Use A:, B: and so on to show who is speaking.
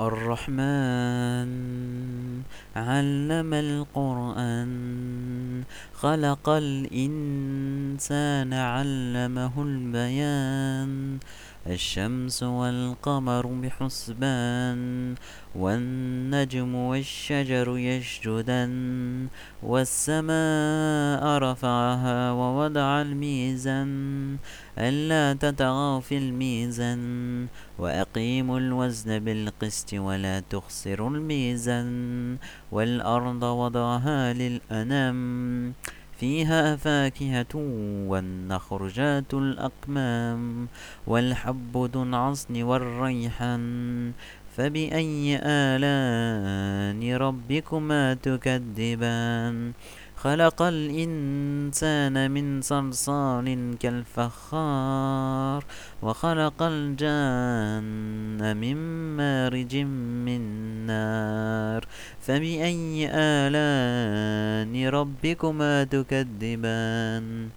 A: الرحمن. علم القرآن. خلق الإنسان علمه البيان. الشمس والقمر بحسبان والنجم والشجر يسجدان والسماء رفعها ووضع الميزان ألا تطغوا في الميزان وأقيموا الوزن بالقسط ولا تخسروا الميزان والأرض وضعها للأنام. فيها فاكهة والنخر ذات الأقمام والحب ذو العصن والريحان فبأي آلاء ربكما تكذبان؟ خلق الإنسان من صلصال كالفخار وخلق الجان من مارج من نار فبأي آلاء ربكما تكذبان.